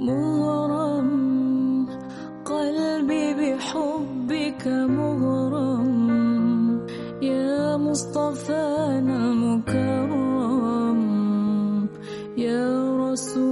مغرم قلبي بحبك مغرم. يا مصطفانا مكرم. يا رسول